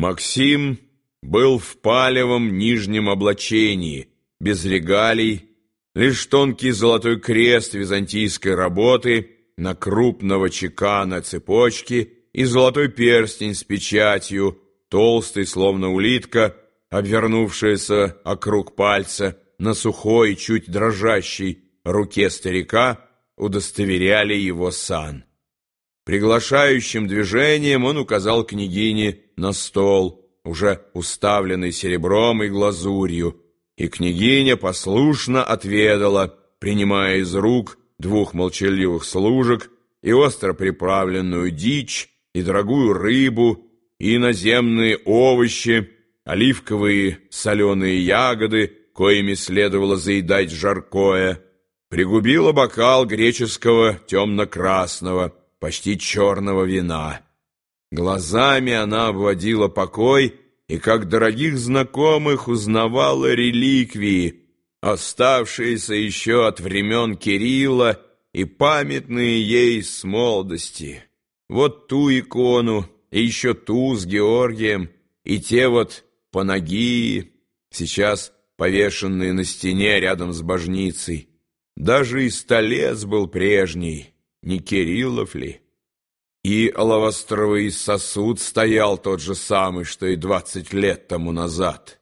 Максим был в палевом нижнем облачении, без регалий, лишь тонкий золотой крест византийской работы на крупного чекана цепочки и золотой перстень с печатью, толстый, словно улитка, обвернувшаяся округ пальца на сухой, чуть дрожащей руке старика, удостоверяли его сан. Приглашающим движением он указал княгине на стол, уже уставленный серебром и глазурью, и княгиня послушно отведала, принимая из рук двух молчаливых служек и остро приправленную дичь, и дорогую рыбу, и наземные овощи, оливковые соленые ягоды, коими следовало заедать жаркое, пригубила бокал греческого темно-красного, почти черного вина. Глазами она обводила покой и, как дорогих знакомых, узнавала реликвии, оставшиеся еще от времен Кирилла и памятные ей с молодости. Вот ту икону, и еще ту с Георгием, и те вот панагии, сейчас повешенные на стене рядом с божницей. Даже и столец был прежний, не Кириллов ли? И алавастровый сосуд стоял тот же самый, что и двадцать лет тому назад.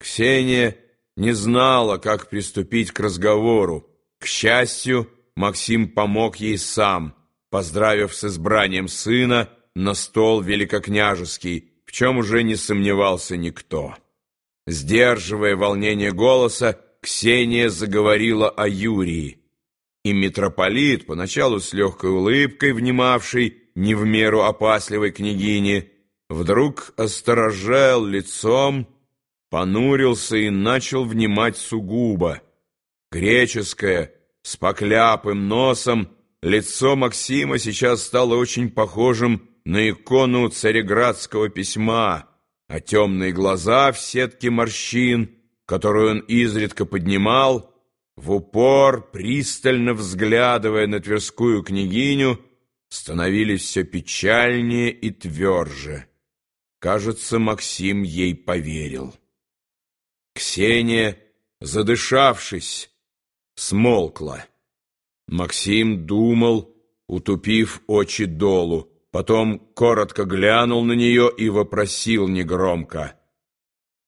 Ксения не знала, как приступить к разговору. К счастью, Максим помог ей сам, поздравив с избранием сына на стол великокняжеский, в чем уже не сомневался никто. Сдерживая волнение голоса, Ксения заговорила о Юрии. И митрополит, поначалу с легкой улыбкой, внимавший не в меру опасливой княгине, вдруг осторожел лицом, понурился и начал внимать сугубо. Греческое, с покляпым носом, лицо Максима сейчас стало очень похожим на икону цареградского письма, а темные глаза в сетке морщин, которую он изредка поднимал, в упор, пристально взглядывая на тверскую княгиню, становились все печальнее и тверже. Кажется, Максим ей поверил. Ксения, задышавшись, смолкла. Максим думал, утупив очи долу, потом коротко глянул на нее и вопросил негромко.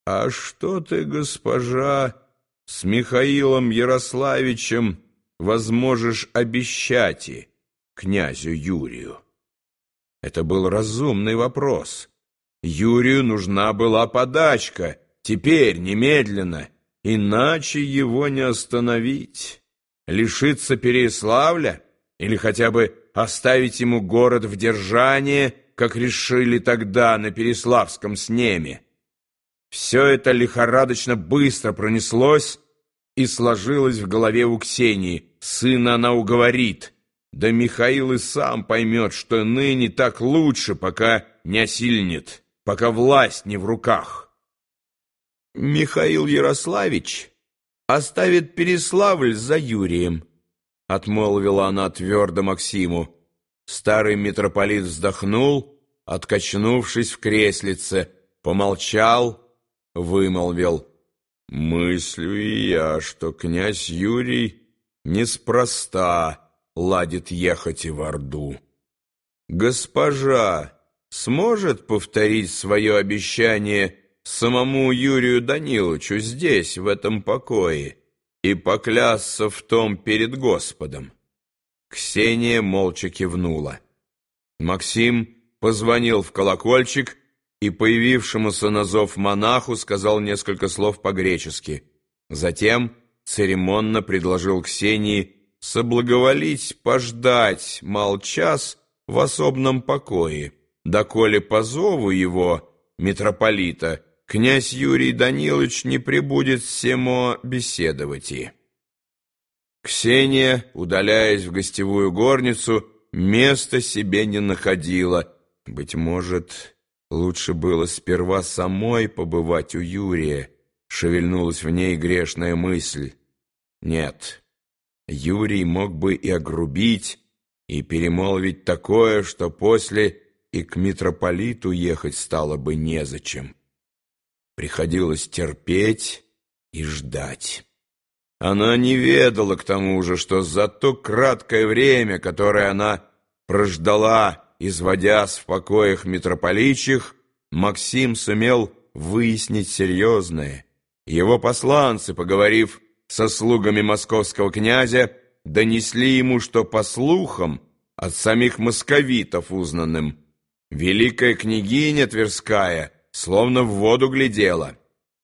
«А что ты, госпожа...» с Михаилом Ярославичем возможешь обещать и князю Юрию? Это был разумный вопрос. Юрию нужна была подачка, теперь, немедленно, иначе его не остановить. Лишиться Переславля или хотя бы оставить ему город в держание, как решили тогда на Переславском снеме. Все это лихорадочно быстро пронеслось и сложилось в голове у Ксении. Сына она уговорит. Да Михаил и сам поймет, что ныне так лучше, пока не осильнет, пока власть не в руках. Михаил Ярославич оставит Переславль за Юрием, отмолвила она твердо Максиму. Старый митрополит вздохнул, откачнувшись в креслице, помолчал, вымолвил. «Мыслю и я, что князь Юрий неспроста ладит ехать и в Орду. Госпожа сможет повторить свое обещание самому Юрию Даниловичу здесь, в этом покое, и поклясться в том перед Господом?» Ксения молча кивнула. Максим позвонил в колокольчик и появившемуся на зов монаху сказал несколько слов по-гречески. Затем церемонно предложил Ксении соблаговолить пождать молчас в особном покое, доколе по зову его, митрополита, князь Юрий Данилович не прибудет семо беседовать и. Ксения, удаляясь в гостевую горницу, места себе не находила. Быть может... Лучше было сперва самой побывать у Юрия, шевельнулась в ней грешная мысль. Нет, Юрий мог бы и огрубить, и перемолвить такое, что после и к митрополиту ехать стало бы незачем. Приходилось терпеть и ждать. Она не ведала к тому же, что за то краткое время, которое она прождала, изводясь в покоях митрополичих, Максим сумел выяснить серьезное. Его посланцы, поговорив со слугами московского князя, донесли ему, что, по слухам, от самих московитов узнанным, великая княгиня Тверская словно в воду глядела.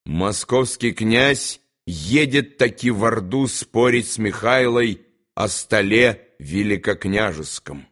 Московский князь едет таки в Орду спорить с Михайлой о столе великокняжеском.